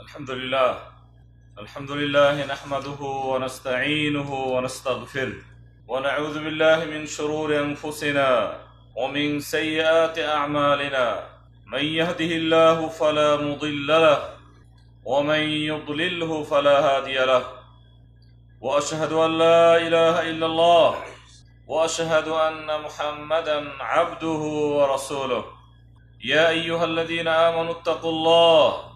الحمد لله الحمد لله نحمده ونستعينه ونستغفره. ونعوذ بالله من شرور أنفسنا ومن سيئات أعمالنا. من يهده الله فلا مضل له ومن يضلله فلا هادي له. وأشهد أن لا إله إلا الله. وأشهد أن محمدا عبده ورسوله. يا أيها الذين آمنوا اتقوا الله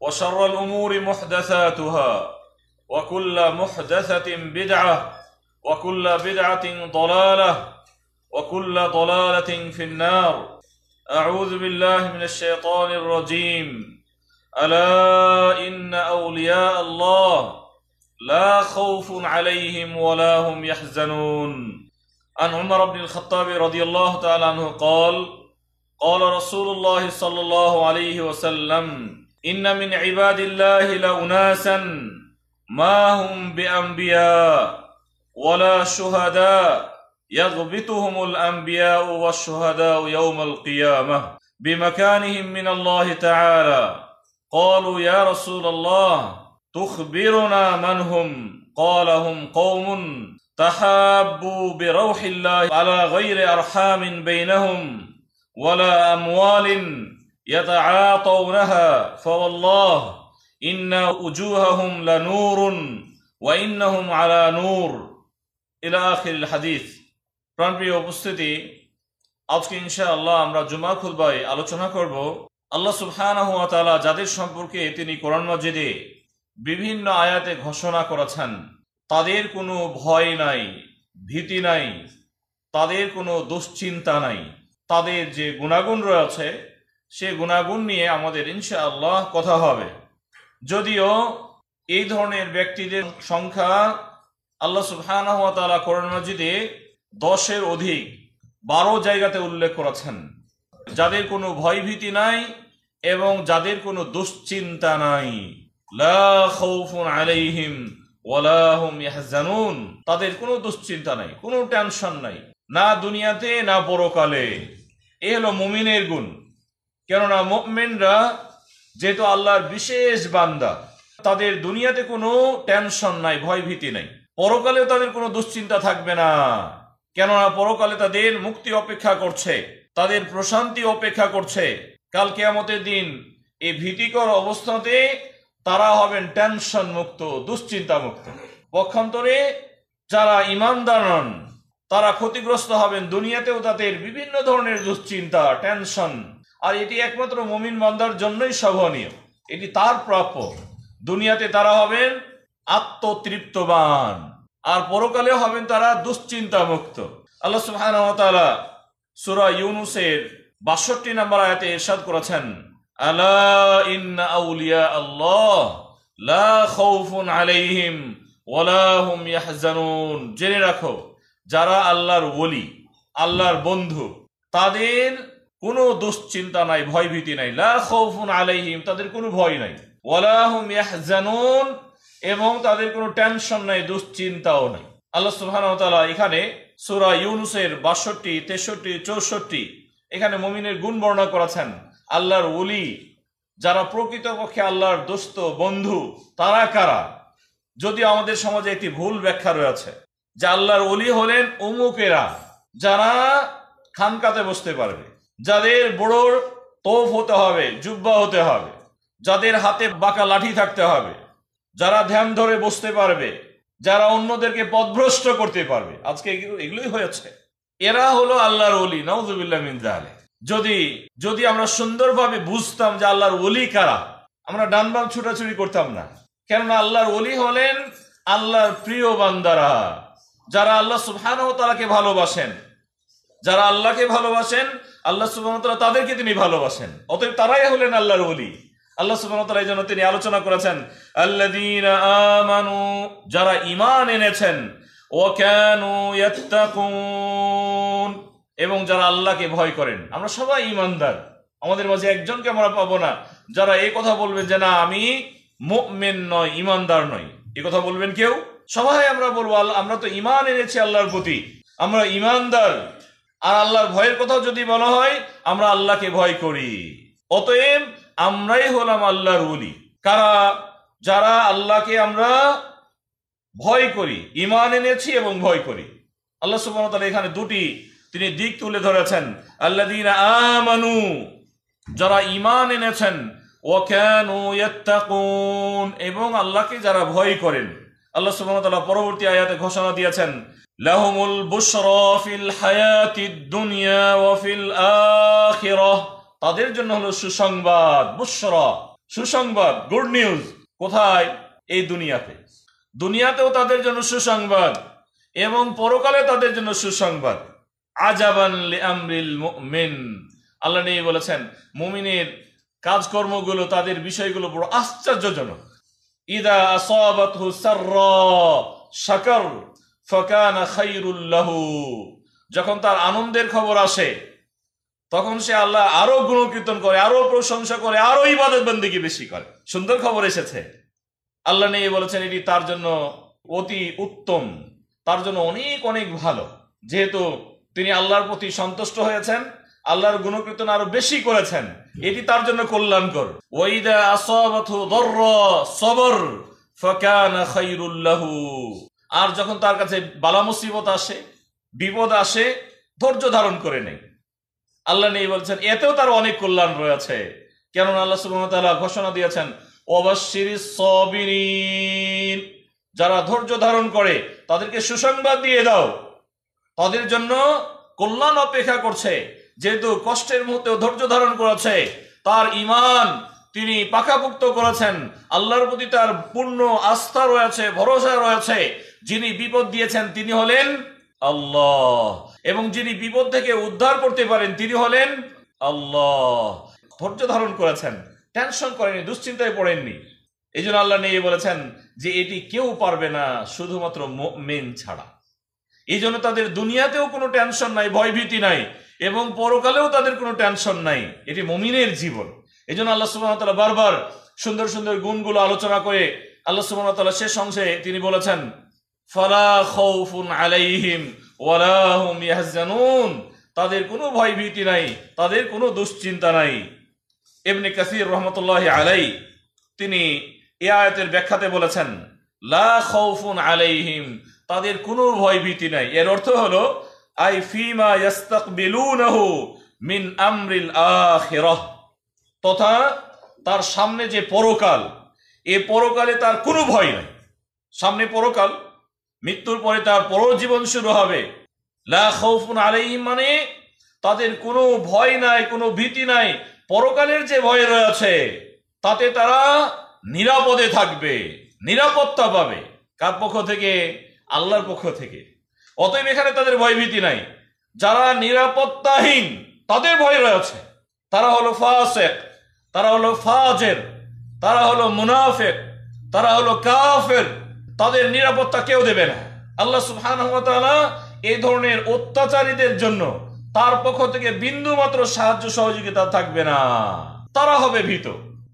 وشر الأمور محدثاتها وكل محدثة بدعة وكل بدعة ضلالة وكل ضلالة في النار. أعوذ بالله من الشيطان الرجيم. ألا إن أولياء الله لا خوف عليهم ولا هم يحزنون. عن عمر بن الخطاب رضي الله تعالى عنه قال قال رسول الله صلى الله عليه وسلم إن من عباد الله لاناسا ما هم بأنبياء ولا شهداء يغبطهم الأنبياء والشهداء يوم القيامة بمكانهم من الله تعالى. قالوا يا رسول الله تخبرنا من هم؟ قال هم قوم تحابوا بروح الله على غير أرحام بينهم ولا أموال يتعاطونها فوالله ان وجوههم لنور وانهم على نور الى اخر الحديث প্রাণপ্রিয় উপস্থিতি আজকে ইনশাআল্লাহ আমরা জুমা খুলবাই আলোচনা করব আল্লাহ সুবহানাহু ওয়া তাআলা যাদের সম্পর্কে তিনি কোরআন মাজিদে বিভিন্ন আয়াতে ঘোষণা করেছেন তাদের কোনো ভয় নাই ভীতি নাই তাদের কোনো দুশ্চিন্তা নাই তাদের যে গুণাগুণ রয়েছে সে গুণাগুণ নিয়ে আমাদের ইনশাআল্লাহ কথা হবে। যদিও এই ধরনের ব্যক্তিদের সংখ্যা আল্লাহ তাআলা কোরআন মাজিদে দশের অধিক, বারো জায়গাতে উল্লেখ করেছেন। যাদের কোনো ভয়ভীতি নাই এবং যাদের কোনো দুশ্চিন্তা নাই। আলাইহিম তাদের কোনো দুশ্চিন্তা নাই, কোনো টেনশন নাই। না দুনিয়াতে, না পরকালে। এ হলো মুমিনের গুণ। কেননা মুমিনরা যেহেতু আল্লাহর বিশেষ বান্দা, তাদের দুনিয়াতে কোনো টেনশন নাই, ভয়ভীতি নাই। পরকালে তাদের কোনো দুশ্চিন্তা থাকবে না। কেননা পরকালে তাদের মুক্তি অপেক্ষা করছে, তাদের প্রশান্তি অপেক্ষা করছে। কাল কেয়ামতের দিন এই ভীতিকর অবস্থাতে তারা হবেন টেনশন মুক্ত, দুশ্চিন্তা মুক্ত। পক্ষান্তরে যারা ইমানদার নন, তারা ক্ষতিগ্রস্ত হবেন দুনিয়াতেও তাদের বিভিন্ন ধরনের দুশ্চিন্তা, টেনশন। আর এটি একমাত্র মমিন বান্দার জন্যই শোভনীয়। এটি তার প্রাপ্য দুনিয়াতে তারা হবেন আত্মতৃপ্তবান। আর পরকালে হবেন তারা দুশ্চিন্তা মুক্ত আল্লাহ তাআলা সূরা ইউনুসের 62 নম্বর আয়াতে ইরশাদ করেছেন, আলা ইন্না আউলিয়া আল্লাহ লা খাউফুন আলাইহিম ওয়ালা হুম ইয়াহজানুন। জেনে রাখো, যারা আল্লাহর ওলি, আল্লাহর বন্ধু, তাদের কোনো দুশ্চিন্তা নাই, ভয়ভীতি নাই। লা আলাইহিম, তাদের কোনো ভয় নাই। ওয়ালা হুম ইয়াহজানুন, এবং তাদের কোনো টেনশন নাই, দুশ্চিন্তাও নাই। আল্লাহ সুবহানাহু ওয়া তাআলা এখানে সূরা ইউনুসের 62 63 64 এখানে মুমিনের গুণ বর্ণনা করেছেন। আল্লাহর ওলি, যারা প্রকৃতপক্ষে আল্লাহর দোস্ত, বন্ধু, তারা কারা? যদি আমাদের সমাজে একটি ভুল ব্যাখ্যা রয়েছে, যে আল্লাহর ওলি হলেন অমুকেরা, যারা খানকাতে বসতে পারবে। যাদের বড় তোফ হতে হবে, জুব্বা হতে হবে, যাদের হাতে বাঁকা লাঠি থাকতে হবে, যারা ধ্যান ধরে বসতে পারবে, যারা অন্যদেরকে পথভ্রষ্ট করতে পারবে, আজকে এগুলো- এগুলোই হয়েছে। এরা হলো আল্লাহর অলি নওজুবিল্লাহ মিন জালে যদি যদি আমরা সুন্দরভাবে বুঝতাম যে আল্লাহর অলি কারা, আমরা ডান বাম ছুটাছুটি করতাম না। কেননা আল্লাহর অলি হলেন আল্লাহর প্রিয় বান্দারা, যারা আল্লাহ ওয়া তাআলাকে ভালোবাসেন। যারা আল্লাহকে ভালোবাসেন, আল্লাহ তাআলা তাদেরকে তিনি ভালোবাসেন। অতএব তারাই হলেন আল্লাহর ওলি। আল্লাহ তাআলা এই জন্য তিনি আলোচনা করেছেন, আল্লাযীনা আমানু, যারা ঈমান এনেছেন ও কেন এবং যারা আল্লাহকে ভয় করেন। আমরা সবাই ইমানদার আমাদের মাঝে একজনকে আমরা পাবো না। যারা এই কথা বলবেন যে, না, আমি মুমিন নয় ঈমানদার নয় এ কথা বলবেন কেউ? সবাই আমরা বলব আমরা তো ইমান এনেছি আল্লাহর প্রতি। আমরা ঈমানদার। আর আল্লাহর ভয়ের কথাও যদি বলা হয়, আমরা আল্লাহকে ভয় করি। অতএব আমরাই হলাম আল্লাহর ওলি। কারা? যারা আল্লাহকে আমরা ভয় করি ইমান এনেছি এবং ভয় করি। আল্লাহ ওয়া এখানে দুটি, তিনি দিক তুলে ধরেছেন। আল্লাযীনা আমানু, যারা ইমান এনেছেন, ওয়া কানু এবং আল্লাহকে যারা ভয় করেন। আল্লাহ সুবহানাহু পরবর্তী আয়াতে ঘোষণা দিয়েছেন, লাহুমুল বুশরা ফিল হায়াতিদ দুনিয়া ওয়া ফিল আখিরাহ তাদের জন্য হলো সুসংবাদ, বুশরা, সুসংবাদ, গুড নিউজ। কোথায়? এই দুনিয়াতে। দুনিয়াতেও তাদের জন্য সুসংবাদ এবং পরকালে তাদের জন্য সুসংবাদ। আজাবান লিআমরিল মুমিন। আল্লাহ নেই বলেছেন, মুমিনের কাজকর্মগুলো, তাদের বিষয়গুলো বড় আশ্চর্যজনক। ইদা আসাবাতহু সাররা শাকার ফাকানা খাইরুল লাহু যখন তার আনন্দের খবর আসে, তখন সে আল্লাহ আরও গুণকীর্তন করে, আরও প্রশংসা করে, আরও ইবাদত বন্দিকে বেশি করে। সুন্দর খবর এসেছে। আল্লাহ নিয়ে বলেছেন, এটি তার জন্য অতি উত্তম, তার জন্য অনেক অনেক ভালো। যেহেতু তিনি আল্লাহর প্রতি সন্তুষ্ট হয়েছেন আল্লাহর গুণকীর্তন আরও বেশি করেছেন। এটি তার জন্য কল্যাণকর। ওয়াইদা আসাবাতহু দররা সবর, ফাকানা খাইরুল লাহু। আর যখন তার কাছে বালা মুসিবত আসে, বিপদ আসে, ধৈর্য ধারণ করে নেই। আল্লাহ নেই বলছেন, এতেও তার অনেক কল্যাণ রয়েছে। কেননা আল্লাহ তাআলা ঘোষণা দিয়েছেন, ওয়াবাশশিরিস সাবিরিন। যারা ধৈর্য ধারণ করে, তাদেরকে সুসংবাদ দিয়ে দাও। তাদের জন্য কল্যাণ অপেক্ষা করছে। যেহেতু কষ্টের মুহূর্তেও ধৈর্য ধারণ করেছে, তার ইমান তিনি পাকাপুক্ত করেছেন। আল্লাহর প্রতি তার পূর্ণ আস্থা রয়েছে, ভরসা রয়েছে। যিনি বিপদ দিয়েছেন, তিনি হলেন আল্লাহ। এবং যিনি বিপদ থেকে উদ্ধার করতে পারেন, তিনি হলেন আল্লাহ। ধৈর্য ধারণ করেছেন, টেনশন করেননি, দুশ্চিন্তায় পড়েননি। এই জন্য আল্লাহ নিয়ে বলেছেন যে, এটি কেউ পারবে না, শুধুমাত্র মেন ছাড়া। এই জন্য তাদের দুনিয়াতেও কোনো টেনশন নাই, ভয়ভীতি নাই। এবং পরকালেও তাদের কোনো টেনশন নাই। এটি মমিনের জীবন। এই জন্য আল্লাহ সুবাহ তাআলা বারবার সুন্দর সুন্দর গুণগুলো আলোচনা করে আল্লাহ সুবাহ তাআলা শেষ অংশে তিনি বলেছেন, ফালা খাউফুন আলাইহিম ওয়ালা হুম ইয়াহজানুন। তাদের কোনো ভয়ভীতি নাই, তাদের কোনো দুশ্চিন্তা নাই। এমনি কাসির রহমতুল্লাহ আলাই তিনি এ আয়াতের ব্যাখ্যাতে বলেছেন, লা খাউফুন আলাইহিম। তাদের কোনো ভয়ভীতি নাই। এর অর্থ হলো আই ফিমা ইয়াস্তাকবিলুনাহু মিন আমরিল আখিরাহ। তথা তার সামনে যে পরকাল, এ পরকালে তার কোনো ভয় নাই। সামনে পরকাল, মৃত্যুর পরে তার পরজীবন শুরু হবে। লা খাউফুন আলাইহিম মানে তাদের কোনো ভয় নাই, কোনো ভীতি নাই। পরকালের যে ভয় রয়েছে, তাতে তারা নিরাপদে থাকবে, নিরাপত্তা পাবে। কার পক্ষ থেকে? আল্লাহর পক্ষ থেকে। অতএব এখানে তাদের ভয়ভীতি নাই। যারা নিরাপত্তাহীন, তাদের ভয় রয়েছে। তারা হলো ফাসেক, তারা হলো ফাজের, তারা হলো মুনাফেক, তারা হলো কাফের। তাদের নিরাপত্তা কেউ দেবে না। আল্লাহ ওয়া এই ধরনের অত্যাচারীদের জন্য তার পক্ষ থেকে বিন্দু মাত্র সাহায্য সহযোগিতা থাকবে না। তারা হবে ভীত।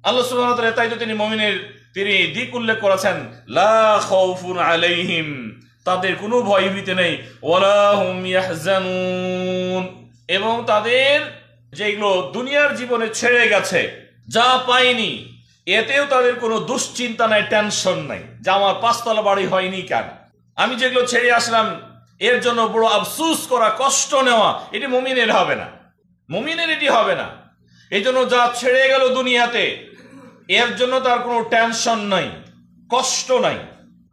আল্লাহ তাআলা তাই তো তিনি মুমিনের তিনি দিক উল্লেখ করেছেন, লা আলাইহিম। তাদের কোনো ভয় ভীতি নেই। এবং তাদের যেগুলো দুনিয়ার জীবনে ছেড়ে গেছে, যা পায়নি, এতেও তাদের কোনো দুশ্চিন্তা নাই, টেনশন নাই। যে আমার পাঁচতলা বাড়ি হয়নি কেন? আমি যেগুলো ছেড়ে আসলাম, এর জন্য বড় আফসুস করা, কষ্ট নেওয়া, এটি মুমিনের হবে না। মুমিনের এটি হবে না। এই জন্য যা ছেড়ে গেল দুনিয়াতে, এর জন্য তার কোনো টেনশন নাই, কষ্ট নাই।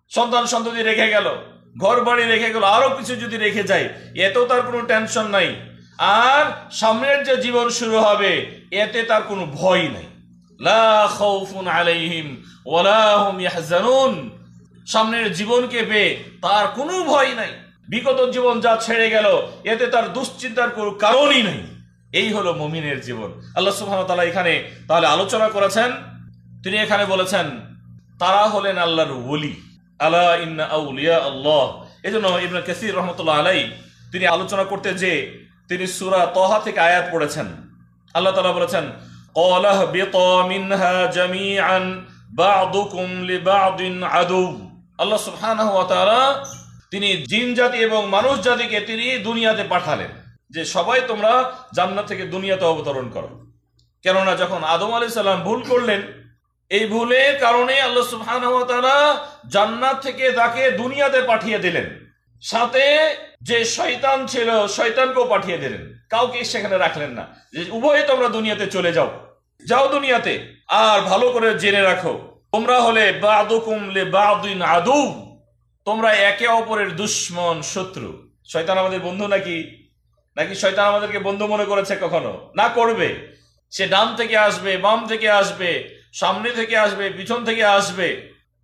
সন্তান সন্ততি রেখে গেল। ঘর বাড়ি রেখে গেল, আরও কিছু যদি রেখে যায়, এতেও তার কোনো টেনশন নাই। আর সামনের যে জীবন শুরু হবে, এতে তার কোনো ভয় নাই। আলাইহিম সামনের জীবনকে পেয়ে তার কোনো ভয় নাই। বিগত জীবন যা ছেড়ে গেল, এতে তার দুশ্চিন্তার কোনো কারণই নাই। এই হলো মমিনের জীবন। আল্লাহ সুবহানাহু ওয়া তাআলা এখানে তাহলে আলোচনা করেছেন। তিনি এখানে বলেছেন, তারা হলেন আল্লাহর ওলি। আলা ইন্না আউলিয়া আল্লাহ। এজন্য ইবনে কাসির রহমতুল্লাহ আলাই তিনি আলোচনা করতে যে তিনি সূরা তহা থেকে আয়াত পড়েছেন। আল্লাহ তাআলা বলেছেন ক্বালাহ বিতা মিনহা জামিআন বা'দুকুম লিবা'দিন আদু আল্লাহ সুবহানাহু ওয়া তিনি জিন জাতি এবং মানুষ জাতিকে তিনি দুনিয়াতে পাঠালেন, যে সবাই তোমরা জান্নাত থেকে দুনিয়াতে অবতরণ করো। কেননা যখন আদম আলাইহিস সালাম ভুল করলেন এই ভুলের কারণে আল্লাহ তাআলা জান্নাত থেকে তাকে দুনিয়াতে পাঠিয়ে দিলেন। সাথে যে শয়তান ছিল, শয়তানকেও পাঠিয়ে দিলেন। কাউকে সেখানে রাখলেন না। যে উভয়ে তোমরা দুনিয়াতে চলে যাও। যাও দুনিয়াতে, আর ভালো করে জেনে রাখো। তোমরা হলে বাদুকুম লে বাদিন আদু। তোমরা একে অপরের দুশ্মন, শত্রু। শয়তান আমাদের বন্ধু নাকি? নাকি শয়তান আমাদেরকে বন্ধু মনে করেছে কখনো? না করবে। সে ডান থেকে আসবে, বাম থেকে আসবে। সামনে থেকে আসবে, পিছন থেকে আসবে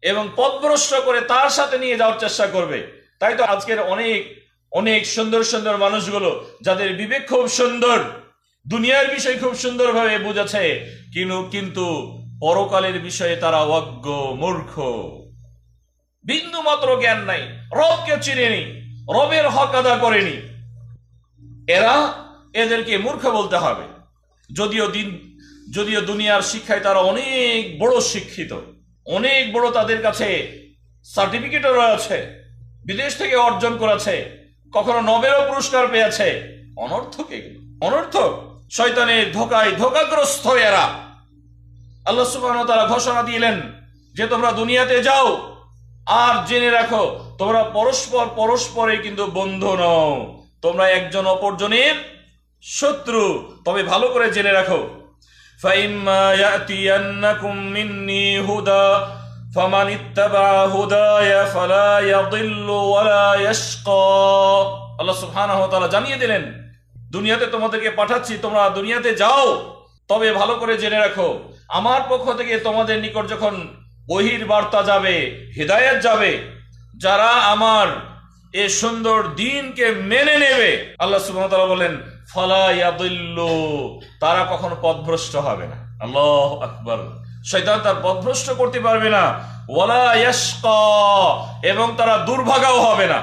এবং পথভ্রষ্ট করে তার সাথে নিয়ে যাওয়ার চেষ্টা করবে। তাই তো আজকের অনেক অনেক সুন্দর সুন্দর মানুষগুলো, যাদের বিবেক খুব সুন্দর, দুনিয়ার বিষয় খুব সুন্দরভাবে বুঝেছে কিন্তু কিন্তু পরকালের বিষয়ে তারা অজ্ঞ, মূর্খ। বিন্দু মাত্র জ্ঞান নাই, রবকে চিনেনি রবের হক আদা করেনি এরা এদেরকে মূর্খ বলতে হবে। যদিও দিন যদিও দুনিয়ার শিক্ষায় তারা অনেক বড় শিক্ষিত, অনেক বড় তাদের কাছে সার্টিফিকেটও রয়েছে, বিদেশ থেকে অর্জন করেছে, কখনো নোবেলও পুরস্কার পেয়েছে। অনর্থক এগুলো, অনর্থক। শয়তানের ধোকায় ধোকাগ্রস্ত এরা। আল্লাহ ওয়া তাআলা ঘোষণা দিলেন যে তোমরা দুনিয়াতে যাও আর জেনে রাখো, তোমরা পরস্পর পরস্পরে কিন্তু বন্ধু নও। তোমরা একজন অপরজনের শত্রু। তবে ভালো করে জেনে রাখো فإما يأتينكم مني هدى فمن اتبع هداي فلا يضل ولا يشقى আল্লাহ সুবহানাহু ওয়া তাআলা জানিয়ে দিলেন দুনিয়াতে তোমাদেরকে পাঠাচ্ছি তোমরা দুনিয়াতে যাও তবে ভালো করে জেনে রাখো আমার পক্ষ থেকে তোমাদের নিকট যখন বহির বার্তা যাবে হৃদায়ত যাবে যারা আমার এ সুন্দর দিনকে মেনে নেবে। আল্লাহ সুবহানাহু বলেন, ফালা ইয়াদিল্লু তারা কখনো পথভ্রষ্ট হবে না। আল্লাহ আকবার। শয়তান তার পথভ্রষ্ট করতে পারবে না। এবং তারা দুর্ভাগাও হবে না।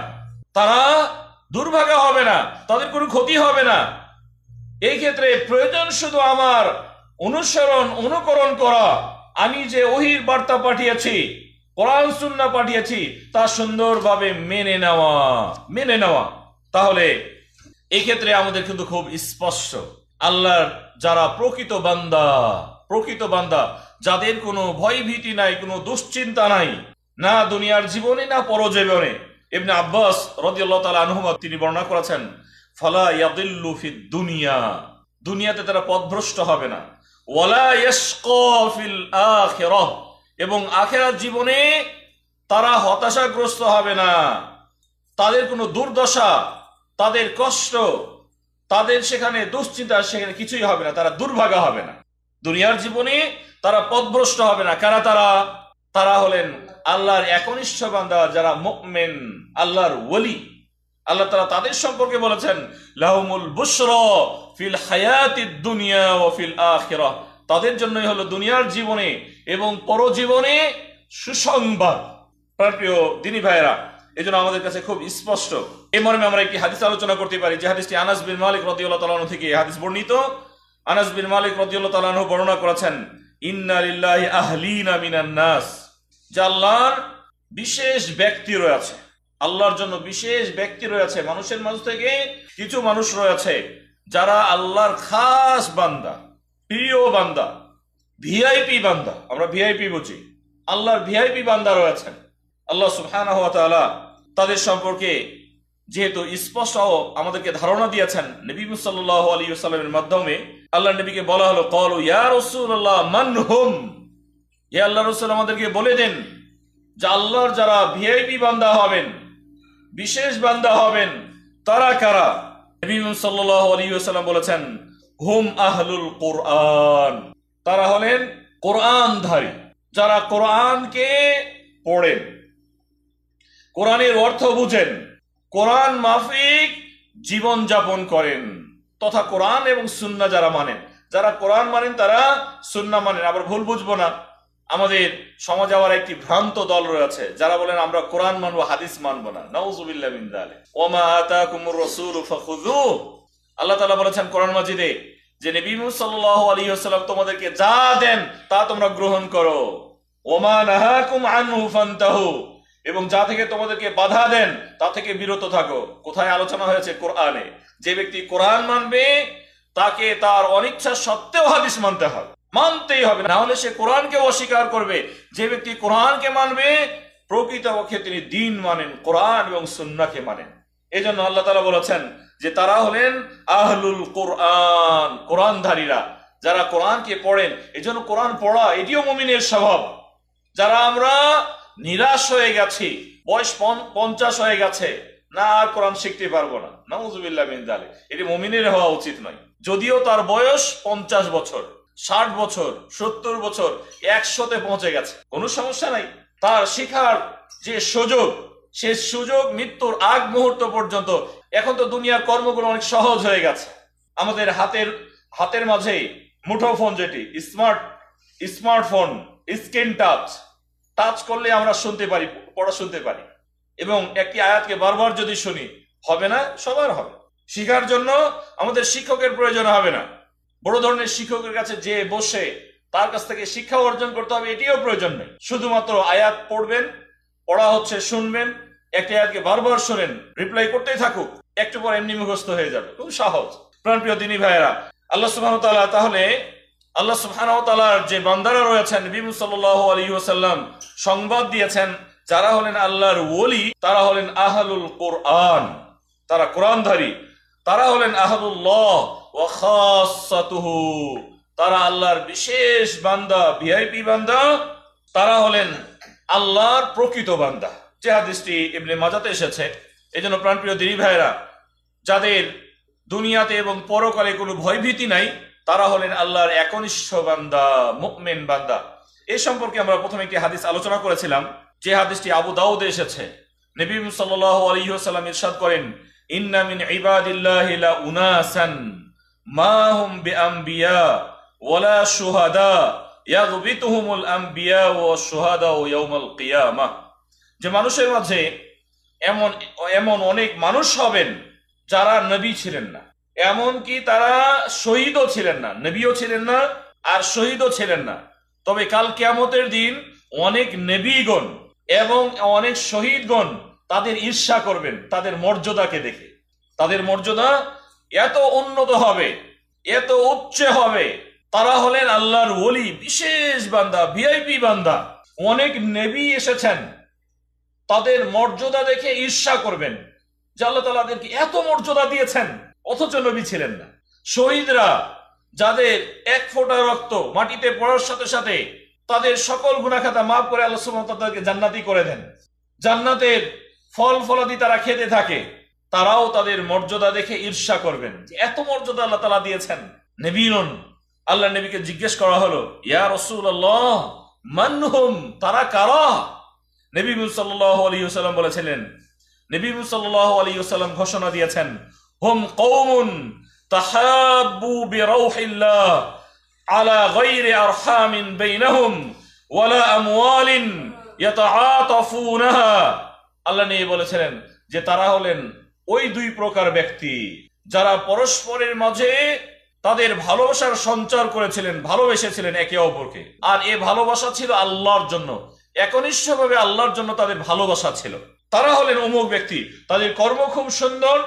তারা দুর্ভাগা হবে না। তাদের কোনো ক্ষতি হবে না। এই ক্ষেত্রে প্রয়োজন শুধু আমার অনুসরণ, অনুকরণ করা। আমি যে ওহির বার্তা পাঠিয়েছি কোরআন সুন্না পাঠিয়েছি, তা সুন্দরভাবে মেনে নেওয়া মেনে নেওয়া। তাহলে এই ক্ষেত্রে আমাদের কিন্তু খুব স্পষ্ট, আল্লাহর যারা প্রকৃত বান্দা প্রকৃত বান্দা, যাদের কোনো ভয় ভীতি নাই, কোনো দুশ্চিন্তা নাই, না দুনিয়ার জীবনে, না পরজীবনে। ইবনে আব্বাস রাদিয়াল্লাহু তাআলা আনহুমা তিনি বর্ণনা করেছেন, ফালা ইয়াদিল্লু দুনিয়া। দুনিয়াতে তারা পথভ্রষ্ট হবে না। ওয়ালা ইয়াশকা ফিল আখিরাহ। এবং আখেরাত জীবনে তারা হতাশাগ্রস্ত হবে না। তাদের কোনো দুর্দশা, তাদের কষ্ট, তাদের সেখানে দুশ্চিন্তা সেখানে কিছুই হবে না। তারা দুর্ভাগা হবে না। দুনিয়ার জীবনে তারা পথভ্রষ্ট হবে না। কারা তারা? তারা হলেন আল্লাহর একনিষ্ঠ বান্দা যারা মুকমেন আল্লাহর ওলি। আল্লাহ তারা তাদের সম্পর্কে বলেছেন, লাহুমুল বুশর ফিল হায়াতি দুনিয়া ও ফিল আখিরাহ। তাদের জন্যই হলো দুনিয়ার জীবনে এবং পরজীবনে সুসংবাদ। প্রিয় দিনী ভাইয়েরা এই জন্য আমাদের কাছে খুব স্পষ্ট। এই মর্মে আমরা একটি হাদিস আলোচনা করতে পারি, যে হাদিসটি আনাস বিন মালিক রদিউল্লাহ তালানু থেকে হাদিস বর্ণিত। আনাস বিন মালিক রদিউল্লাহ তালানু বর্ণনা করেছেন, ইন্না লিল্লাহি আহলিনা মিনান নাস যে বিশেষ ব্যক্তি রয়েছে। আল্লাহর জন্য বিশেষ ব্যক্তি রয়েছে, মানুষের মাঝ থেকে কিছু মানুষ রয়েছে যারা আল্লাহর খাস বান্দা। প্রিয় বান্দা ভিআইপি বান্দা, আমরা ভিআইপি বুঝি। আল্লাহর ভিআইপি বান্দা রয়েছেন। আল্লাহ তাআলা তাদের সম্পর্কে যেহেতু স্পষ্ট আমাদেরকে ধারণা দিয়েছেন নবী সাল্লাল্লাহু আলাইহি ওয়াসাল্লামের মাধ্যমে আল্লাহ নবীকে বলা হলো, কল ইয়া রাসূলুল্লাহ, মান হুম? ইয়া আল্লাহ রাসূল, আমাদেরকে বলে দেন যে আল্লাহর যারা ভিআইপি বান্দা হবেন, বিশেষ বান্দা হবেন, তারা কারা? নবী সাল্লাল্লাহু আলাইহি ওয়াসাল্লাম বলেছেন হুম আহলুল কোরআন। তারা হলেন কোরআনধারী। যারা কোরআনকে পড়েন, কোরআনের অর্থ বুঝেন, কোরআন মাফিক জীবন যাপন করেন, তথা কোরআন এবং সুন্না যারা মানেন। যারা কোরআন মানেন, তারা সুন্না মানেন। আবার ভুল বুঝব না, আমাদের সমাজে আবার একটি ভ্রান্ত দল রয়েছে, যারা বলেন, আমরা কোরআন মানবো, হাদিস মানবো না। নাউজুবিল্লাহ মিন যালিক। ওমা আতাকুমুর রাসূল ফাখুযু আল্লাহ তালা বলেছেন কোরআন মাজিদে যে নবী সাল্লাল্লাহু আলাইহি ওয়াসাল্লাম তোমাদেরকে যা দেন, তা তোমরা গ্রহণ করো। এবং যা থেকে তোমাদেরকে বাধা দেন, তা থেকে বিরত থাকো। কোথায় আলোচনা হয়েছে? কোরআনে। যে ব্যক্তি কোরআন মানবে, তাকে তার অনিচ্ছা সত্ত্বেও হাদিস মানতে হবে মানতেই হবে না। হলে সে কোরআনকে অস্বীকার করবে। যে ব্যক্তি কোরআনকে মানবে, প্রকৃতপক্ষে তিনি দিন মানেন, কোরআন এবং সুন্নাকে মানেন। এই জন্য আল্লাহ তালা বলেছেন যে তারা হলেন আহলুল কোরআন, কোরআনধারীরা। যারা কোরআনকে পড়েন এই জন্য কোরআন পড়া এটিও মমিনের স্বভাব। যারা আমরা নিরাশ হয়ে গেছি, বয়স পঞ্চাশ হয়ে গেছে, না আর কোরআন শিখতে পারব না। নাউজুবিল্লাহ বিন জালিক এটি মমিনের হওয়া উচিত নয়। যদিও তার বয়স পঞ্চাশ বছর, ষাট বছর, সত্তর বছর, একশোতে পৌঁছে গেছে। কোনো সমস্যা নাই। তার শিখার যে সুযোগ, সে সুযোগ মৃত্যুর আগ মুহূর্ত পর্যন্ত এখন তো দুনিয়ার কর্মগুলো অনেক সহজ হয়ে গেছে। আমাদের হাতের হাতের মাঝে মুঠোফোন যেটি, smart, smartphone, screen touch touch করলে আমরা শুনতে পারি, পড়া শুনতে পারি। এবং একটি আয়াতকে বারবার যদি শুনি, হবে না, সবার হবে। শিখার জন্য আমাদের শিক্ষকের প্রয়োজন হবে না। বড় ধরনের শিক্ষকের কাছে যে বসে তার কাছ থেকে শিক্ষা অর্জন করতে হবে, এটিও প্রয়োজন নেই। শুধুমাত্র আয়াত পড়বেন, পড়া হচ্ছে শুনবেন, একটি আয়াতকে বারবার শুনেন, রিপ্লাই করতেই থাকুক। একটু পর এমনি মুখস্থ হয়ে যাবে। খুব সহজ। প্রাণপ্রিয় দিনী ভাইয়েরা, আল্লাহ তাআলা তাহলে আল্লাহ তাআলার যে বান্দারা রয়েছেন, নবী সাল্লাল্লাহু সংবাদ দিয়েছেন, যারা হলেন আল্লাহর ওলি, তারা হলেন আহলুল কোরআন, তারা কোরআনধারী। তারা হলেন আহলুল্লাহ তারা আল্লাহর বিশেষ বান্দা, ভিআইপি বান্দা, তারা হলেন আল্লাহর প্রকৃত বান্দা। যে হাদিসটি ইবনে মাজাতে এসেছে। এই জন্য প্রাণপ্রিয় দিনী ভাইরা যাদের দুনিয়াতে এবং পরকালে কোনো ভয়ভীতি নাই, তারা হলেন আল্লাহর একনিষ্ঠ বান্দা মুকমেন বান্দা। এ সম্পর্কে আমরা প্রথমে একটি হাদিস আলোচনা করেছিলাম, যে হাদিসটি আবু দাউদে এসেছে। নবী সাল্লাল্লাহু আলাইহি ওয়াসাল্লাম ইরশাদ করেন, ইন্না মিন ইবাদিল্লাহি লা উনাসান, মা হুম বিআমবিয়া ওয়ালা শুহাদা, ইয়াগবিতুহুমুল আম্বিয়া ওয়া শুহাদা ইয়াউমাল কিয়ামাহ যে মানুষের মাঝে এমন এমন অনেক মানুষ হবেন যারা নবী ছিলেন না। এমন কি তারা শহীদও ছিলেন না। নবীও ছিলেন না আর শহীদও ছিলেন না। তবে কাল কেয়ামতের দিন অনেক নেবীগণ এবং অনেক শহীদগণ তাদের ঈর্ষা করবেন, তাদের মর্যাদাকে দেখে। তাদের মর্যাদা এত উন্নত হবে, এত উচ্চ হবে, তারা হলেন আল্লাহর ওলি, বিশেষ বান্দা, ভিআইপি বান্দা। অনেক নেবী এসেছেন, তাদের মর্যাদা দেখে ঈর্ষা করবেন। যে এত মর্যাদা দিয়েছেন, অথচ নবী ছিলেন না। শহীদরা যাদের এক ফোঁটা রক্ত মাটিতে পড়ার সাথে সাথে তাদের সকল গুণাখাতা মাফ করে আল্লাহ তাদেরকে জান্নাতি করে দেন। জান্নাতের ফল ফলাদি তারা খেতে থাকে, তারাও তাদের মর্যাদা দেখে ঈর্ষা করবেন। এত মর্যাদা আল্লাহ তালা দিয়েছেন। নবীন আল্লাহ নবীকে জিজ্ঞেস করা হলো, ইয়া রসুল আল্লাহ মানহুম তারা কারা? নবী সাল্লাল্লাহু আলাইহি বলেছিলেন নবী সাল্লাল্লাহু আলাইহি ওয়াসাল্লাম ঘোষণা দিয়েছেন, হুম কওমুন তাহাব্বু বিরাউহিল্লাহ আলা গায়রি আরহামিন বাইনাহুম ওয়ালা আমওয়ালিন ইয়াতাআতাফুনাহা। আল্লাহ নিয়ে বলেছিলেন যে তারা হলেন ওই দুই প্রকার ব্যক্তি যারা পরস্পরের মাঝে তাদের ভালোবাসার সঞ্চার করেছিলেন, ভালোবেসেছিলেন একে অপরকে। আর এ ভালোবাসা ছিল আল্লাহর জন্য। একনিষ্ঠভাবে আল্লাহর জন্য তাদের ভালোবাসা ছিল। তারা হলেন অমুক ব্যক্তি। তাদের কর্ম খুব সুন্দর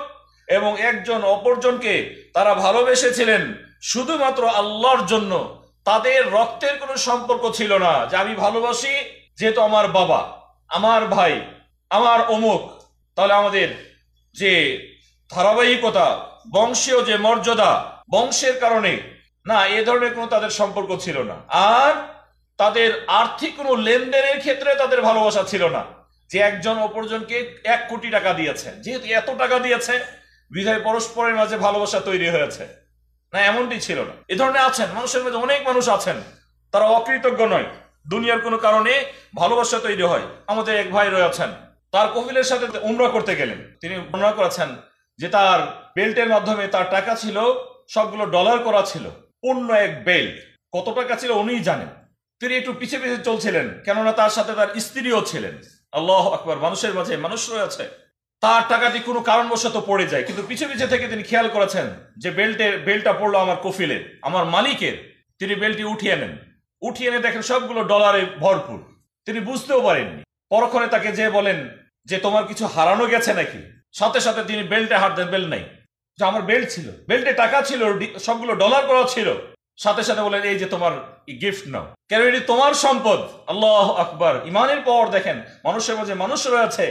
এবং একজন অপরজনকে তারা ভালোবেসেছিলেন শুধুমাত্র আল্লাহর জন্য। তাদের রক্তের কোনো সম্পর্ক ছিল না যে আমি ভালোবাসি, যেহেতু আমার বাবা, আমার ভাই, আমার অমুক। তাহলে আমাদের যে ধারাবাহিকতা, বংশীয় যে মর্যাদা, বংশের কারণে না, এ ধরনের কোনো তাদের সম্পর্ক ছিল না। আর তাদের আর্থিক কোনো লেনদেনের ক্ষেত্রে তাদের ভালোবাসা ছিল না। যে একজন অপরজনকে এক কোটি টাকা দিয়েছে। যেহেতু এত টাকা দিয়েছে বিধায় পরস্পরের মাঝে ভালোবাসা তৈরি হয়েছে। না, এমনটি ছিল না। এ ধরনের আছেন, মানুষের মধ্যে অনেক মানুষ আছেন। তারা অকৃতজ্ঞ নয়। দুনিয়ার কোনো কারণে ভালোবাসা তৈরি হয়। আমাদের এক ভাই রয়েছেন তার কফিলের সাথে উমরা করতে গেলেন। তিনি বর্ণনা করেছেন যে তার বেল্টের মাধ্যমে তার টাকা ছিল, সবগুলো ডলার করা ছিল। পূর্ণ এক বেল্ট। কত টাকা ছিল উনিই জানেন। তিনি একটু পিছে পিছে চলছিলেন, কেননা তার সাথে তার স্ত্রীও ছিলেন। আল্লাহ আকবার, মানুষের মাঝে মানুষ রয়েছে তার টাকাটি কোনো কারণবশত পড়ে যায়, কিন্তু পিছে পিছে থেকে তিনি খেয়াল করেছেন যে বেল্টের বেল্টটা পড়ল আমার কফিলের আমার মালিকের। তিনি বেল্টটি উঠিয়ে নেন। উঠিয়ে এনে দেখেন সবগুলো ডলারে ভরপুর। তিনি বুঝতেও পারেননি। পরক্ষণে তাকে যে বলেন যে, তোমার কিছু হারানো গেছে নাকি? সাথে সাথে তিনি বেল্টে হাত দেন, বেল্ট নাই। যে আমার বেল্ট ছিল, বেল্টে টাকা ছিল, সবগুলো ডলার করা ছিল। সাথে সাথে বলেন, এই যে তোমার গিফট নাও। কেন এটি তোমার সম্পদ? আল্লাহ আকবার। ইমানের পর দেখেন, মানুষের মাঝে মানুষ রয়েছে।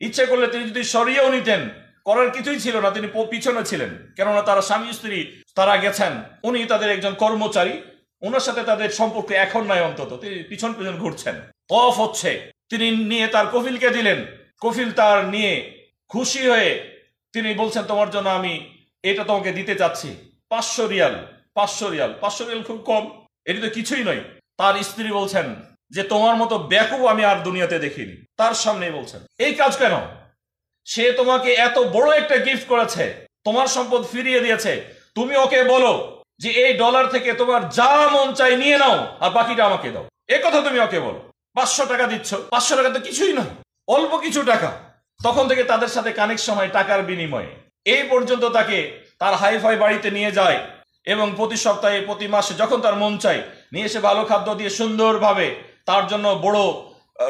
ইচ্ছে করলে তিনি যদি সরিয়েও নিতেন, করার কিছুই ছিল না, তিনি পিছনে ছিলেন। কেননা তারা স্বামী স্ত্রী তারা গেছেন, উনি তাদের একজন কর্মচারী ওনার সাথে তাদের সম্পর্ক এখন নাই অন্তত, তিনি পিছন পিছন ঘুরছেন। কফ হচ্ছে। তিনি নিয়ে তার কফিলকে দিলেন। কফিল তার নিয়ে খুশি হয়ে তিনি বলছেন, তোমার জন্য আমি এটা তোমাকে দিতে চাচ্ছি, পাঁচশো রিয়াল। পাঁচশো রিয়াল পাঁচশো রিয়াল খুব কম। এটি তো কিছুই নয়। তার স্ত্রী বলছেন যে, তোমার মতো ব্যাকুব আমি আর দুনিয়াতে দেখিনি। তার সামনেই বলছেন, এই কাজ কেন? সে তোমাকে এত বড় একটা গিফট করেছে। তোমার সম্পদ ফিরিয়ে দিয়েছে। তুমি ওকে বলো যে, এই ডলার থেকে তোমার যা মন চাই নিয়ে নাও, আর বাকিটা আমাকে দাও। এ কথা তুমি ওকে বলো। পাঁচশো টাকা দিচ্ছ। পাঁচশো টাকা তো কিছুই নয়। অল্প কিছু টাকা। তখন থেকে তাদের সাথে কানেকশন হয় টাকার বিনিময়ে। এই পর্যন্ত তাকে তার হাইফাই বাড়িতে নিয়ে যায়। এবং প্রতি সপ্তাহে, প্রতি মাসে যখন তার মন চায়, নিয়ে এসে ভালো খাদ্য দিয়ে সুন্দরভাবে তার জন্য বড়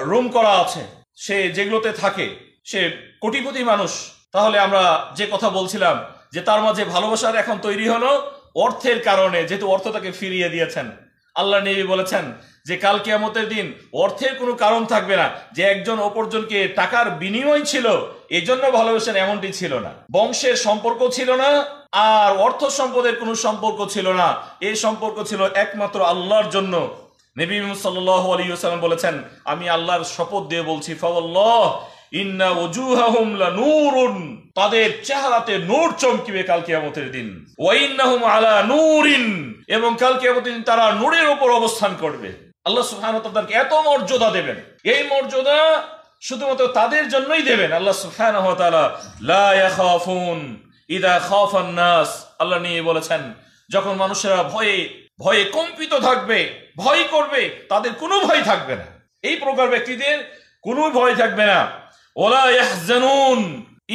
রুম করা আছে। সে যেগুলোতে থাকে, সে কোটিপতি মানুষ। তাহলে আমরা যে কথা বলছিলাম, যে তার মাঝে ভালোবাসার এখন তৈরি হলো, অর্থের কারণে, যেহেতু অর্থ তাকে ফিরিয়ে দিয়েছেন। আল্লাহ নবী বলেছেন যে, কাল কিয়ামতের দিন অর্থের কোনো কারণ থাকবে না। যে একজন অপরজনকে টাকার বিনিময় ছিল, এজন্য ভালোবাসেন এমনটি ছিল না। বংশের সম্পর্ক ছিল না আর অর্থ সম্পদের কোনো সম্পর্ক ছিল না। এই সম্পর্ক ছিল একমাত্র আল্লাহর জন্য। নবী সাল্লাল্লাহু আলাইহি ওয়াসাল্লাম বলেছেন, আমি আল্লাহর শপথ দিয়ে বলছি, ফাওয়াল্লাহ, ইন্না ওয়াজুহাহুম লানূরুন। তাদের চেহারাতে নূর চমকিবে কাল কিয়ামতের দিন। ওয়া ইন্নাহুম আলা নূরিন। এবং কাল কিয়ামতের দিন তারা নূরের উপর অবস্থান করবে। আল্লাহ সুবহানাহু ওয়া তাআলা এত মর্যাদা দেবেন। এই মর্যাদা শুধুমাত্র তাদের জন্যই দেবেন। আল্লাহ সুবহানাহু ওয়া তাআলা, লা ইয়াখাফুন। ইদা খাফান নাস, আল্লাহ নিয়ে বলেছেন, যখন মানুষেরা ভয়ে ভয়ে কম্পিত থাকবে, ভয় করবে, তাদের কোনো ভয় থাকবে না। এই প্রকার ব্যক্তিদের কোনো ভয় থাকবে না। ওলা ইয়াহজানুন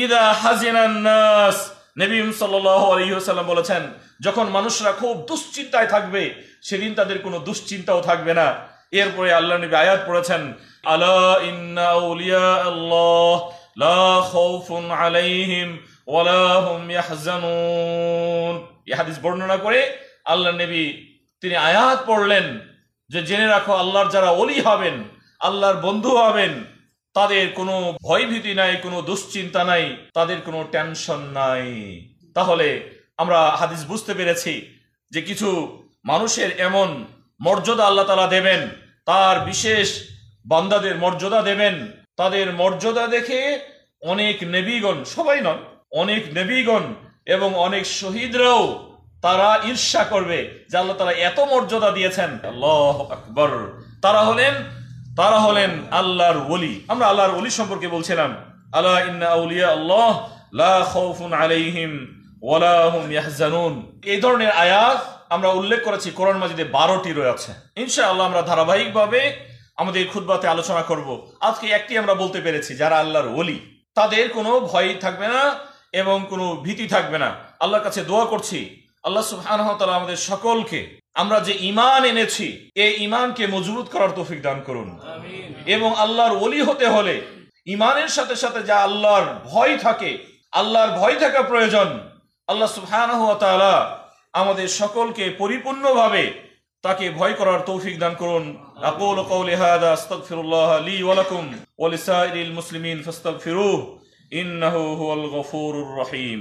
ইদা হাজিনান নাস। নবী সাল্লাল্লাহু আলাইহি ওয়াসাল্লাম বলেছেন, যখন মানুষরা খুব দুশ্চিন্তায় থাকবে, সেদিন তাদের কোনো দুশ্চিন্তাও থাকবে না। এরপরে আল্লাহ নবী আয়াত পড়েছেন, আলা ইন্না আউলিয়া আল্লাহ লা খাউফুন আলাইহিম হাদিস বর্ণনা করে আল্লাহ নবী তিনি আয়াত পড়লেন যে, জেনে রাখো, আল্লাহর যারা অলি হবেন, আল্লাহর বন্ধু হবেন, তাদের কোনো ভয়ভীতি নাই, কোনো দুশ্চিন্তা নাই, তাদের কোনো টেনশন নাই। তাহলে আমরা হাদিস বুঝতে পেরেছি যে কিছু মানুষের এমন মর্যাদা আল্লাহ তালা দেবেন, তার বিশেষ বান্দাদের মর্যাদা দেবেন। তাদের মর্যাদা দেখে অনেক নেবীগণ, সবাই নন অনেক নেবীগণ এবং অনেক শহীদরাও তারা ঈর্ষা করবে যে আল্লাহ তারা এত মর্যাদা দিয়েছেন। আল্লাহ আকবর। তারা হলেন তারা হলেন আল্লাহর ওলি। আমরা আল্লাহর ওলি সম্পর্কে বলছিলাম। আল্লাহ ইন্না আউলিয়া আল্লাহ, লা খাউফুন আলাইহিম ওয়ালা হুম ইয়াহজানুন। এই ধরনের আয়াত আমরা উল্লেখ করেছি, কোরআন মাজিদে বারোটি রয়েছে ইনশাআল্লাহ আমরা ধারাবাহিকভাবে আমাদের খুতবাতে আলোচনা করব। আজকে একটি আমরা বলতে পেরেছি, যারা আল্লাহর ওলি, তাদের কোনো ভয় থাকবে না। এবং কোনো ভীতি থাকবে না। আল্লাহর কাছে দোয়া করছি। আল্লাহ সুবহানাহু ওয়া তাআলা আমাদের সকলকে আমরা যে ঈমান এনেছি এই ঈমানকে মজবুত করার তৌফিক দান করুন। এবং আল্লাহর ওলি হতে হলে ঈমানের সাথে সাথে যা আল্লাহর ভয় থাকে আল্লাহর ভয় থাকা প্রয়োজন। আল্লাহ সুবহানাহু ওয়া তাআলা আমাদের সকলকে পরিপূর্ণভাবে তাকে ভয় করার তৌফিক দান করুন। আকুলু কওলি হাদা আস্তাগফিরুল্লাহ লি ওয়া লাকুম ওয়া লিসাইরিল মুসলিমিন ফাস্তাগফিরুহ। ইন্নাহু হুয়াল গফুরুর রহিম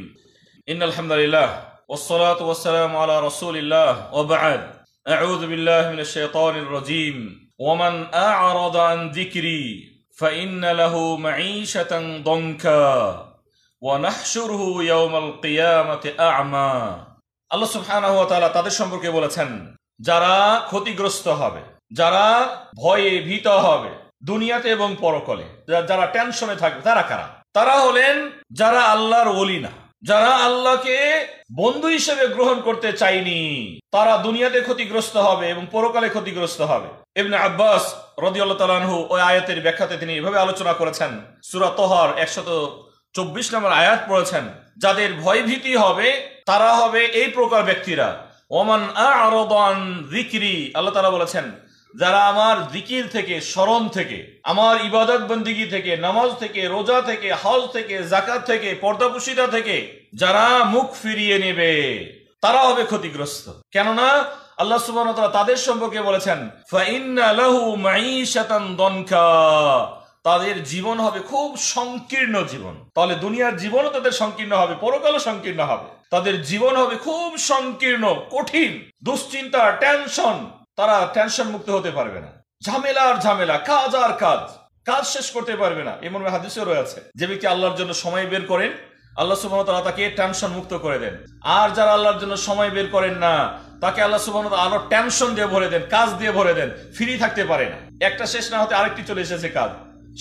ইন্নাল হামদুলিল্লাহ والصلاة والسلام على رسول الله وبعد أعوذ بالله من الشيطان الرجيم ওয়ামান আ'রাদা আন যিকরি ফাইন্না লাহু মাঈশাতান দনকা ওয়া নাহশুরুহু ইয়াওমাল কিয়ামাতি আ'মা আল্লাহ সুবহানাহু ওয়া তাআলা তাদের সম্পর্কে বলেছেন যারা ক্ষতিগ্রস্ত হবে যারা ভয়ে ভীত হবে দুনিয়াতে এবং পরকলে যা- যারা টেনশনে থাকবে তারা কারা তারা হলেন যারা আল্লাহর ওলি না, যারা আল্লাহকে বন্ধু হিসেবে গ্রহণ করতে চায়নি। তারা দুনিয়াতে ক্ষতিগ্রস্ত হবে এবং পরকালে ক্ষতিগ্রস্ত হবে। ইবনে আব্বাস রদিয়াল্লাহ তালানহু ওই আয়াতের ব্যাখ্যাতে তিনি এভাবে আলোচনা করেছেন। সুরা তোহার একশত চব্বিশ নম্বর আয়াত পড়েছেন, যাদের ভয়ভীতি হবে, তারা হবে এই প্রকার ব্যক্তিরা। ওমান আরদান যিকরি, আল্লাহ তাআলা বলেছেন যারা আমার জিকির থেকে, স্মরণ থেকে, আমার ইবাদত বন্দিগি থেকে, নামাজ থেকে, রোজা থেকে হজ থেকে জাকাত থেকে পর্দাপুশিতা থেকে, যারা মুখ ফিরিয়ে নেবে, তারা হবে ক্ষতিগ্রস্ত। কেননা আল্লাহ তাআলা তাদের সম্পর্কে বলেছেন তাদের জীবন হবে খুব সংকীর্ণ জীবন। তাহলে দুনিয়ার জীবনও তাদের সংকীর্ণ হবে, পরকালও সংকীর্ণ হবে। তাদের জীবন হবে খুব সংকীর্ণ, কঠিন, দুশ্চিন্তা, টেনশন তারা টেনশন মুক্ত হতে পারবে না। ঝামেলা আর ঝামেলা, কাজ আর কাজ কাজ শেষ করতে পারবে না। এমন হাদিসেও রয়েছে, যে ব্যক্তি আল্লাহর জন্য সময় বের করেন, আল্লাহ সুবহানাহু ওয়া তাআলা তাকে টেনশন মুক্ত করে দেন। আর যারা আল্লাহর জন্য সময় বের করেন না, তাকে আল্লাহ তাআলা আরও টেনশন দিয়ে ভরে দেন, কাজ দিয়ে ভরে দেন ফ্রি থাকতে পারে না। একটা শেষ না হতে আরেকটি চলে এসেছে কাজ।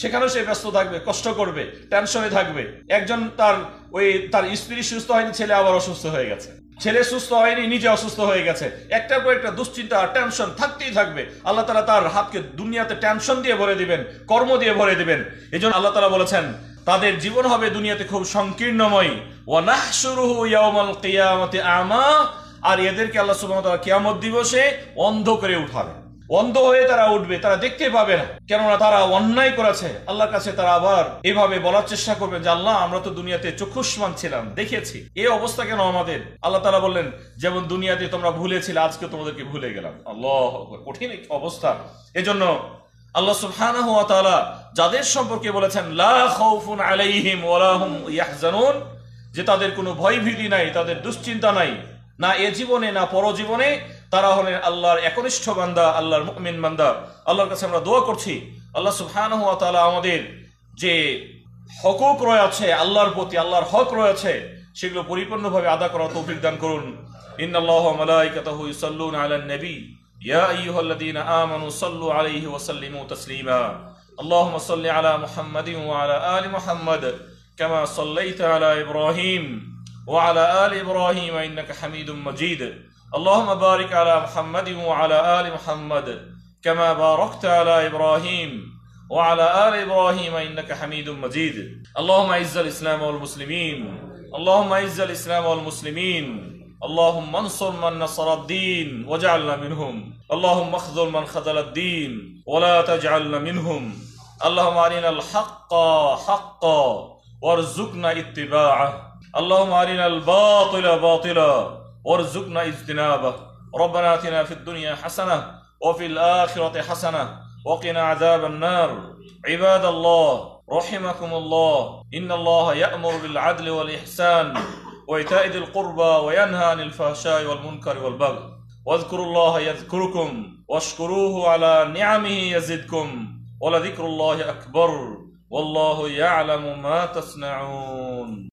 সেখানেও সে ব্যস্ত থাকবে, কষ্ট করবে টেনশনে থাকবে। একজন তার ওই, তার স্ত্রী সুস্থ হয়নি, ছেলে আবার অসুস্থ হয়ে গেছে। ছেলে সুস্থ হয়নি, নিজে অসুস্থ হয়ে গেছে। একটার পর একটা দুশ্চিন্তা টেনশন থাকতেই থাকবে। আল্লাহ তালা তার হাতকে দুনিয়াতে টেনশন দিয়ে ভরে দিবেন, কর্ম দিয়ে ভরে দিবেন। এই জন্য আল্লাহ তালা বলেছেন, তাদের জীবন হবে দুনিয়াতে খুব সংকীর্ণময়। আমা, আর এদেরকে আল্লাহ সুবাহ কিয়ামত দিবসে অন্ধ করে উঠাবে। অন্ধ হয়ে তারা উঠবে, তারা দেখতে পাবে না। কেননা তারা অন্যায় করেছে। আল্লাহর কাছে তারা আবার এভাবে বলার চেষ্টা করবে যে, আল্লাহ, আমরা তো দুনিয়াতে চক্ষুষ্মান ছিলাম, দেখেছি। এই অবস্থা কেন আমাদের? আল্লাহ তারা বললেন, যেমন দুনিয়াতে তোমরা ভুলেছিলে, আজকে তোমাদেরকে ভুলে গেলাম। আল্লাহ কঠিন অবস্থা। এজন্য আল্লাহ তাআলা যাদের সম্পর্কে বলেছেন, লা আলাইহিম ওয়ালা হুম ইয়াহজানুন, যে তাদের কোনো ভয় ভীতি নাই, তাদের দুশ্চিন্তা নাই, না এ জীবনে, না পরজীবনে তারা হলেন আল্লাহর একনিষ্ঠ বান্দা আল্লাহর মুমিন বান্দা আল্লাহর কাছে আমরা দোয়া করছি আল্লাহ সুবহানাহু ওয়া তাআলা আমাদের যে হকুক রয়েছে আল্লাহর প্রতি আল্লাহর হক রয়েছে সেগুলো পরিপূর্ণভাবে আদা করার তৌফিক দান করুন ইন্নাল্লাহ ওয়া মালাইকাতাহু ইউসাল্লুনা আলান নবী ইয়া আইয়ুহাল্লাযীনা আমানু সাল্লু আলাইহি ওয়া সাল্লিমু তাসলিমা اللهم صل على محمد وعلى آل محمد كما صليت على إبراهيم وعلى آل إبراهيم إنك حميد مجيد اللهم بارك على محمد وعلى آل محمد كما باركت على إبراهيم وعلى آل إبراهيم إنك حميد مجيد. اللهم أعز الإسلام والمسلمين. اللهم أعز الإسلام والمسلمين. اللهم انصر من نصر الدين واجعلنا منهم. اللهم اخذل من خذل الدين ولا تجعلنا منهم. اللهم أرنا الحق حقا وارزقنا اتباعه. اللهم أرنا الباطل باطلا وارزقنا اجتنابه. ربنا آتنا في الدنيا حسنة وفي الآخرة حسنة وقنا عذاب النار. عباد الله رحمكم الله. إن الله يأمر بالعدل والإحسان وإيتاء ذي القربى وينهى عن الفحشاء والمنكر والبغي. واذكروا الله يذكركم واشكروه على نعمه يزدكم ولذكر الله أكبر. والله يعلم ما تصنعون.